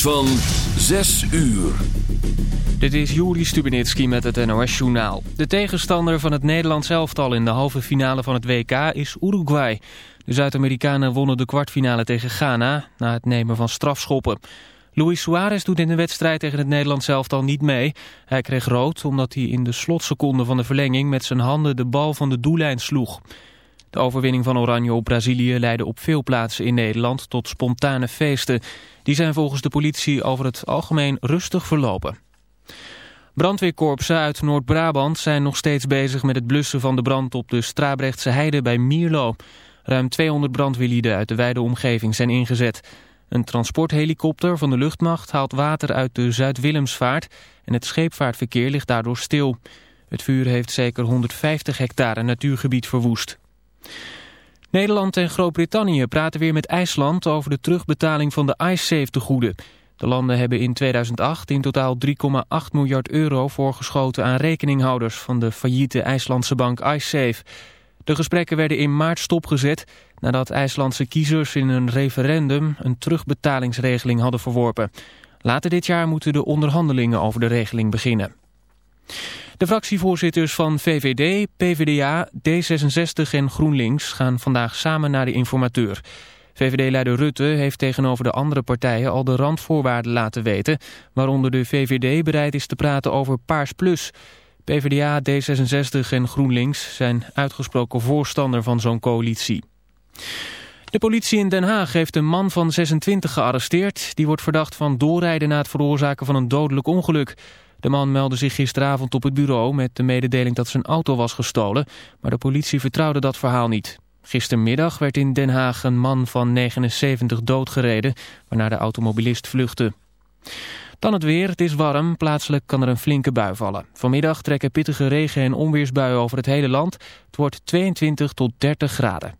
van 6 uur. Dit is Juri Stubenitski met het NOS-journaal. De tegenstander van het Nederlands elftal in de halve finale van het WK is Uruguay. De Zuid-Amerikanen wonnen de kwartfinale tegen Ghana na het nemen van strafschoppen. Luis Suarez doet in de wedstrijd tegen het Nederlands elftal niet mee. Hij kreeg rood omdat hij in de slotseconde van de verlenging met zijn handen de bal van de doellijn sloeg. De overwinning van Oranje op Brazilië leidde op veel plaatsen in Nederland tot spontane feesten. Die zijn volgens de politie over het algemeen rustig verlopen. Brandweerkorpsen uit Noord-Brabant zijn nog steeds bezig met het blussen van de brand op de Strabrechtse heide bij Mierlo. Ruim 200 brandweerlieden uit de wijde omgeving zijn ingezet. Een transporthelikopter van de luchtmacht haalt water uit de Zuid-Willemsvaart en het scheepvaartverkeer ligt daardoor stil. Het vuur heeft zeker 150 hectare natuurgebied verwoest. Nederland en Groot-Brittannië praten weer met IJsland over de terugbetaling van de IceSafe-tegoeden. De landen hebben in 2008 in totaal 3,8 miljard euro voorgeschoten aan rekeninghouders van de failliete IJslandse bank IceSafe. De gesprekken werden in maart stopgezet nadat IJslandse kiezers in een referendum een terugbetalingsregeling hadden verworpen. Later dit jaar moeten de onderhandelingen over de regeling beginnen. De fractievoorzitters van VVD, PvdA, D66 en GroenLinks gaan vandaag samen naar de informateur. VVD-leider Rutte heeft tegenover de andere partijen al de randvoorwaarden laten weten... waaronder de VVD bereid is te praten over Paars Plus. PvdA, D66 en GroenLinks zijn uitgesproken voorstander van zo'n coalitie. De politie in Den Haag heeft een man van 26 gearresteerd. Die wordt verdacht van doorrijden na het veroorzaken van een dodelijk ongeluk. De man meldde zich gisteravond op het bureau met de mededeling dat zijn auto was gestolen, maar de politie vertrouwde dat verhaal niet. Gistermiddag werd in Den Haag een man van 79 doodgereden, waarna de automobilist vluchtte. Dan het weer, het is warm, plaatselijk kan er een flinke bui vallen. Vanmiddag trekken pittige regen- en onweersbuien over het hele land. Het wordt 22 tot 30 graden.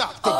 stop the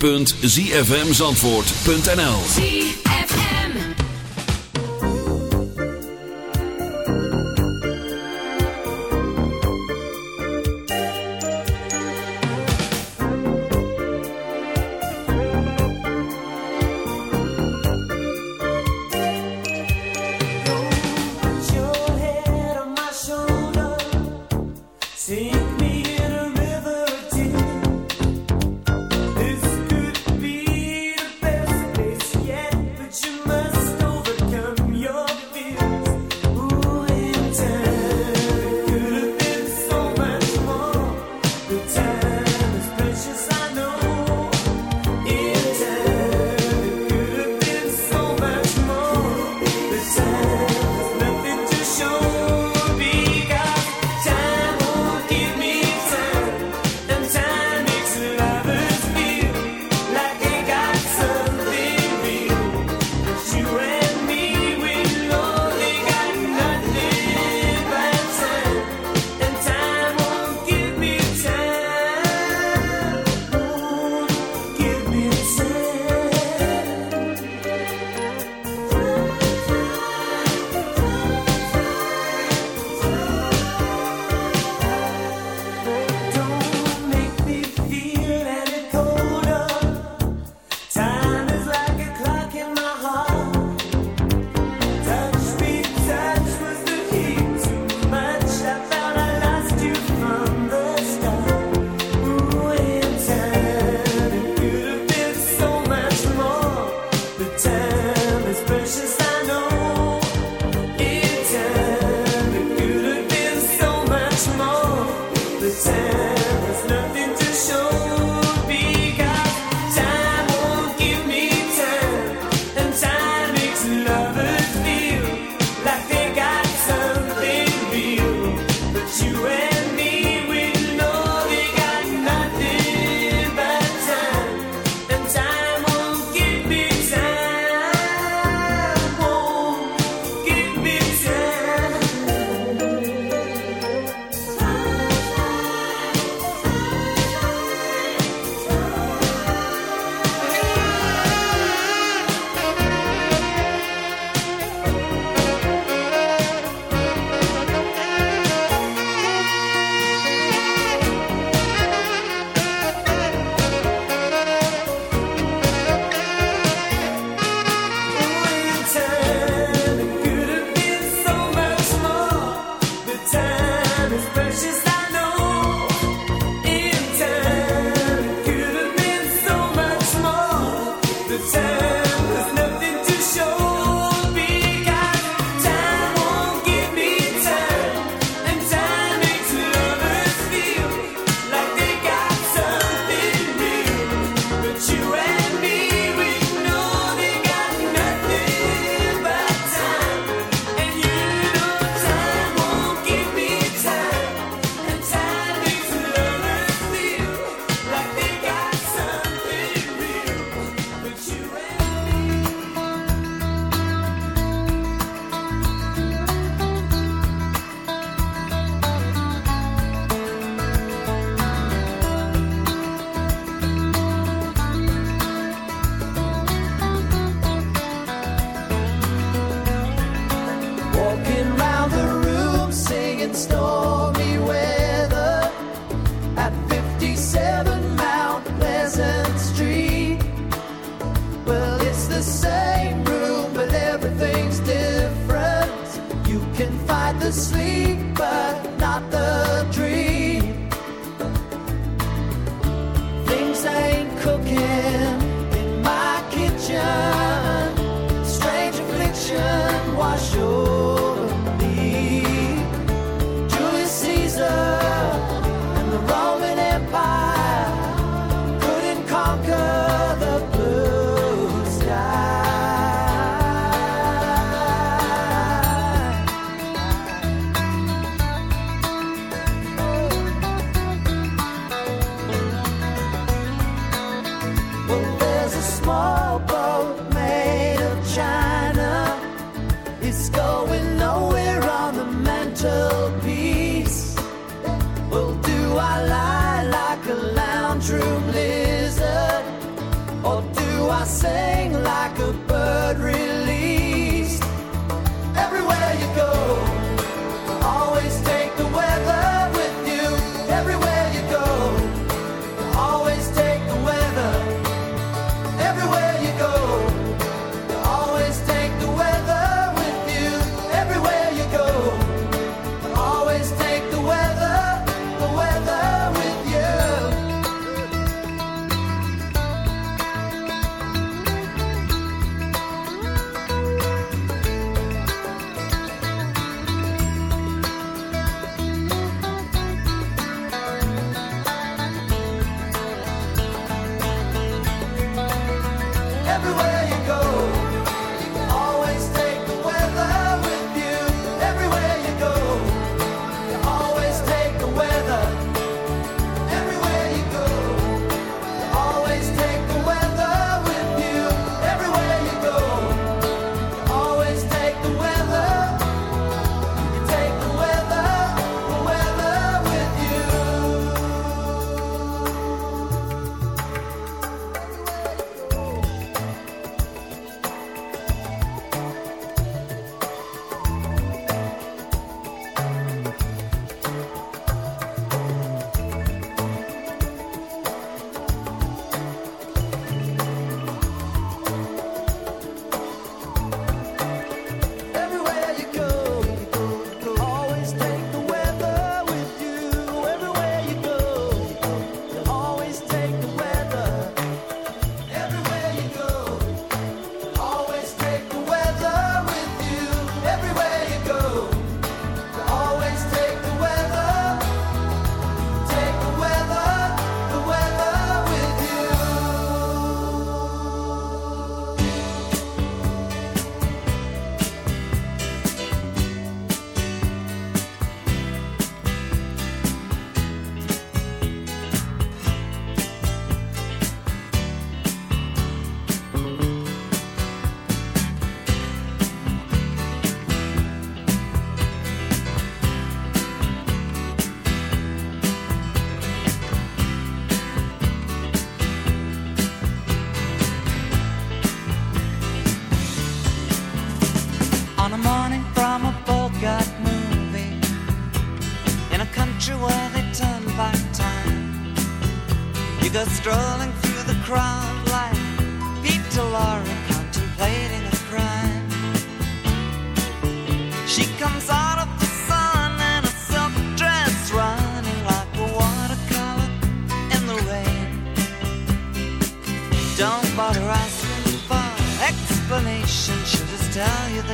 www.zfmzandvoort.nl ZFM.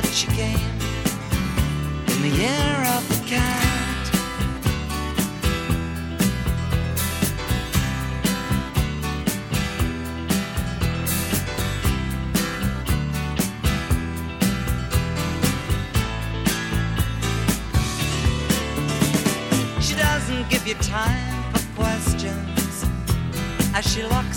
that she came in the year of the cat. She doesn't give you time for questions as she locks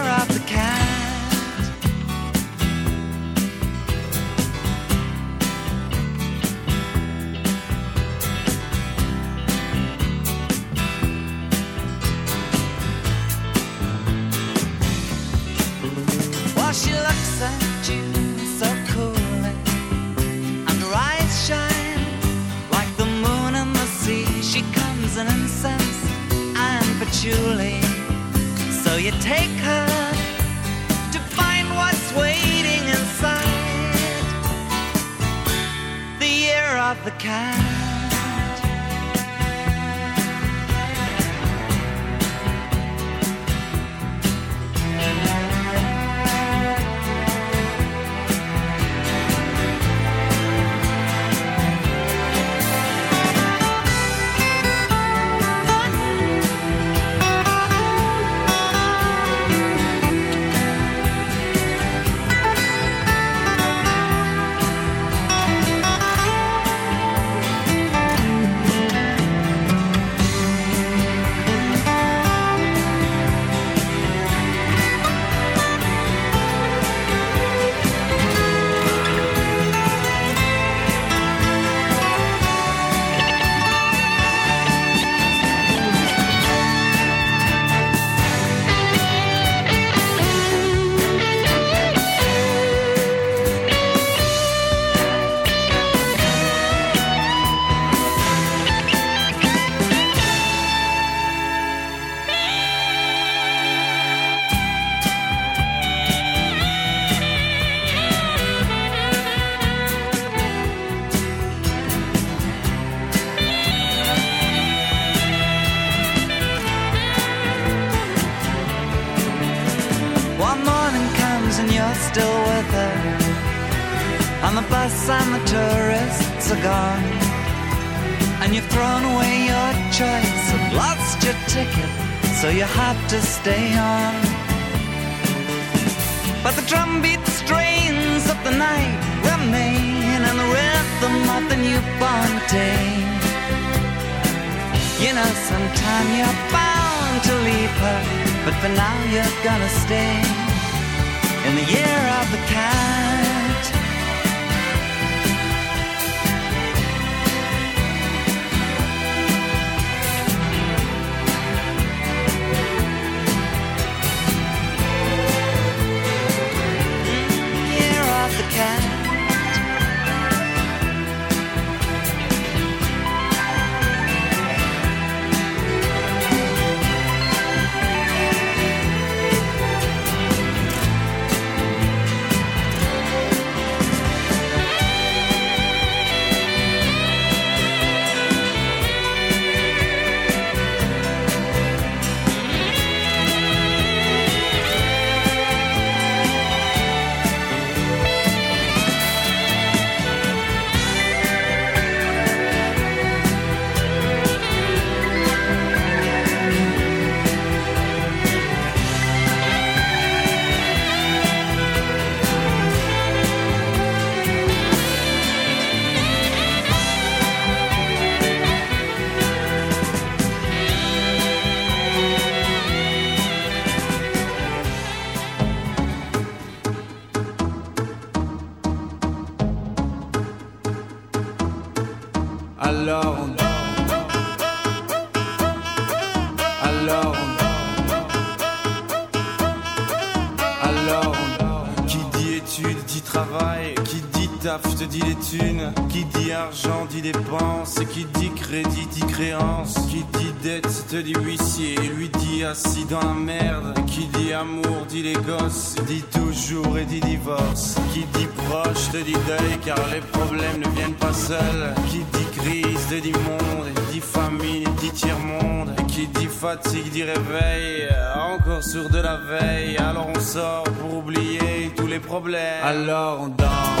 Fatigue dit réveil. Encore sur de la veille. Alors on sort pour oublier tous les problèmes. Alors on danse.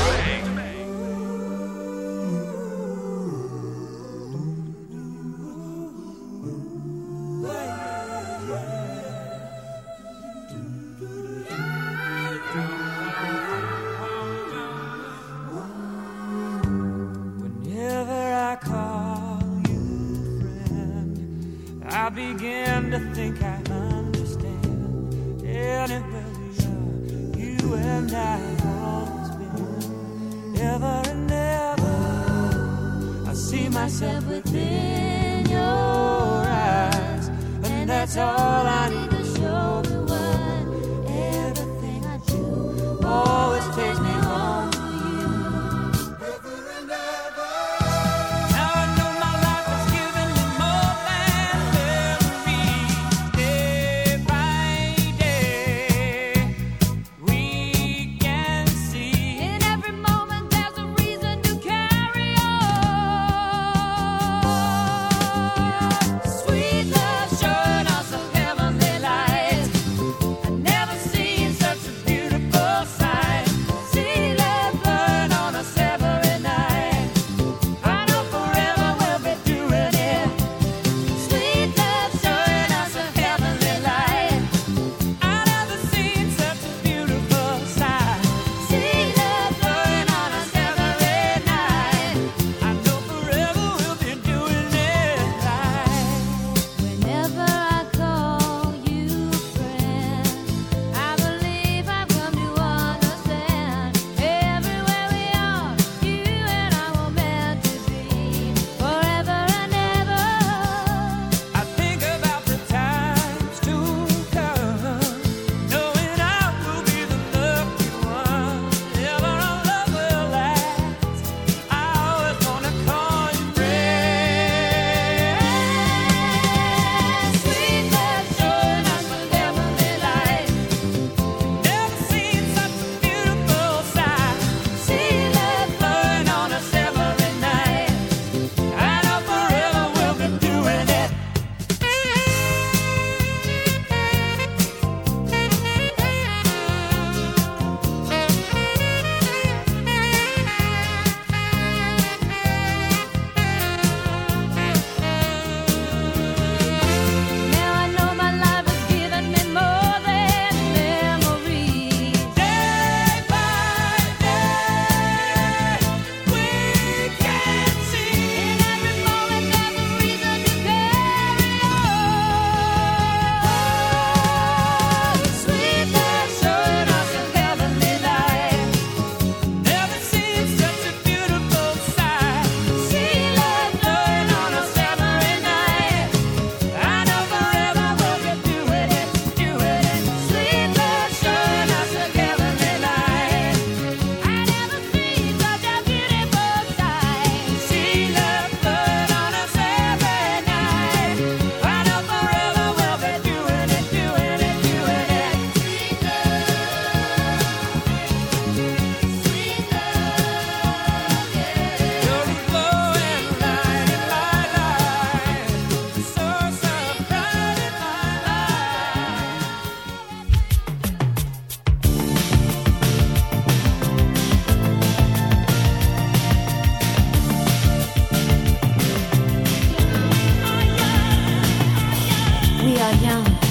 Young,